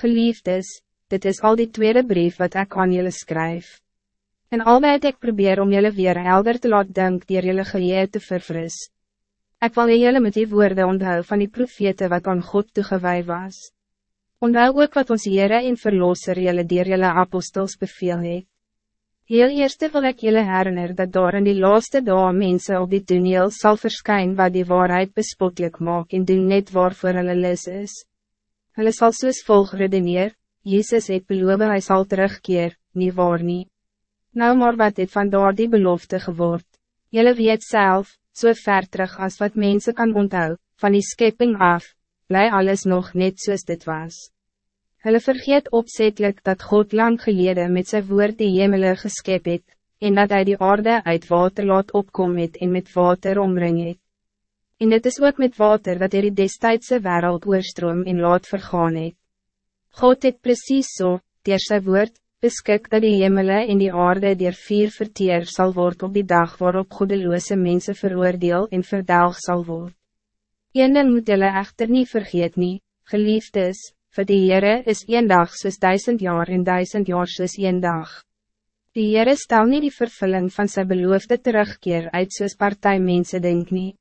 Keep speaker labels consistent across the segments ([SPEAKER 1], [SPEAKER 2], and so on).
[SPEAKER 1] Geliefdes, dit is al die tweede brief wat ik aan jullie schrijf. En albei het ek probeer om jullie weer helder te laat denk dier jullie geheer te verfris. Ik wil jullie met die woorden onthou van die profete wat aan God toegewaai was. Onthou ook wat ons Heere en Verlosser jullie dier jullie apostels beveel het. Heel eerste wil ik jullie herinner dat daar in die laatste dagen mensen op die toneel zal verschijnen wat die waarheid bespotelijk maak en doen net waarvoor hulle lis is. Hulle sal soos volg redeneer, Jezus het beloof hy sal terugkeer, nie waar nie. Nou maar wat het van daar die belofte geword. Jullie weet zelf, so ver terug als wat mensen kan onthou, van die schepping af, bly alles nog net zoals dit was. Hulle vergeet opzettelijk dat God lang geleden met zijn woord die hemelen geskep het, en dat hij die aarde uit water laat opkom het en met water omring het. En het is ook met water dat hij die destijdse wereld oorstroom en laat vergaan het. God het precies zo, so, dier sy woord, beskik dat die hemele en die aarde dier vier verteer zal worden op die dag waarop goedeloze mensen veroordeel en verdelg zal worden. Een ding moet jylle echter niet vergeet nie, geliefdes, vir die Heere is een dag soos duisend jaar en duisend jaar soos een dag. Die Heere stel niet die vervulling van zijn beloofde terugkeer uit soos partijmense denk nie.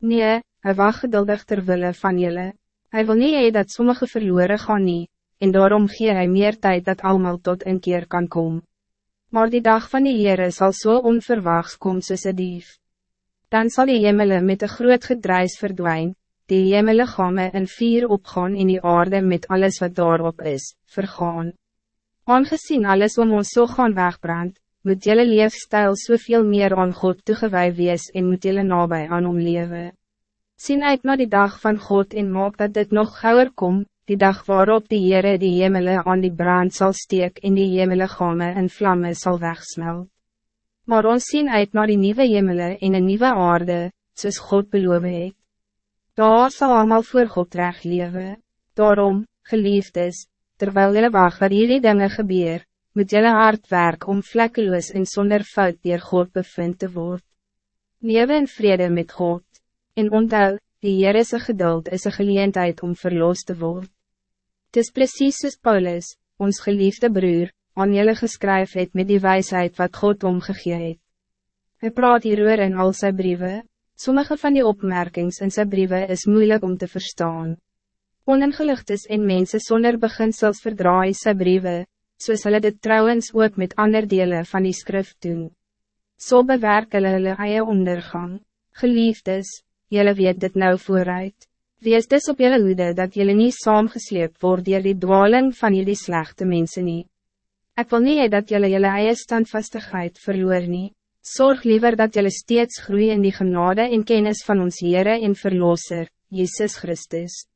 [SPEAKER 1] Nee, hy wacht geduldig terwille van jullie. Hij wil niet dat sommige verloren gaan nie, en daarom gee hij meer tijd dat allemaal tot een keer kan komen. Maar die dag van die Heere zal zo so onverwachts komen een dief. Dan zal die hemelen met een groot gedruis verdwijnen, die hemelen gaan met een vier opgaan in die aarde met alles wat daarop is, vergaan. Aangezien alles om ons zo so gaan wegbrand, moet jelle leefstijl zoveel so meer aan God toegewijs wees en moet jelle nabij aan hom lewe. Sien uit naar die dag van God en maak dat dit nog gauwer komt, die dag waarop die Heere die hemele aan die brand zal steek en die hemele gome en vlammen zal wegsmelt. Maar ons zien uit naar die nieuwe hemele en een nieuwe aarde, soos God beloof het. Daar zal allemaal voor God recht leven. Daarom, geliefdes, terwijl jullie wacht wat jullie dingen gebeur, moet jullie hard werk om vlekkeloos en zonder fout dier God bevind te worden. Lewe in vrede met God, en onthou, die Heerese geduld is een geleentheid om verlost te worden. Het is precies soos Paulus, ons geliefde broer, aan jullie geskryf het met die wijsheid wat God omgegee het. Hy praat hieroor in al sy briewe, sommige van die opmerkings in sy briewe is moeilijk om te verstaan. Oningelichtes en mensen zonder beginsels verdraai sy briewe, soos hulle dit trouwens ook met ander dele van die skrif doen. So bewerk hulle hulle eie ondergang. Geliefdes, jullie weet dit nou vooruit. Wees dus op jullie hoede dat jullie niet saamgesleep word dier die dwaling van jullie slechte mensen nie. Ik wil niet dat jullie jullie eie standvastigheid verloor nie. Zorg liever dat jullie steeds groeien in die genade en kennis van ons Heere en Verlosser, Jezus Christus.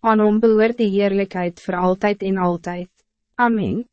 [SPEAKER 1] Aan hom behoort die heerlijkheid voor altijd en altijd. Amen.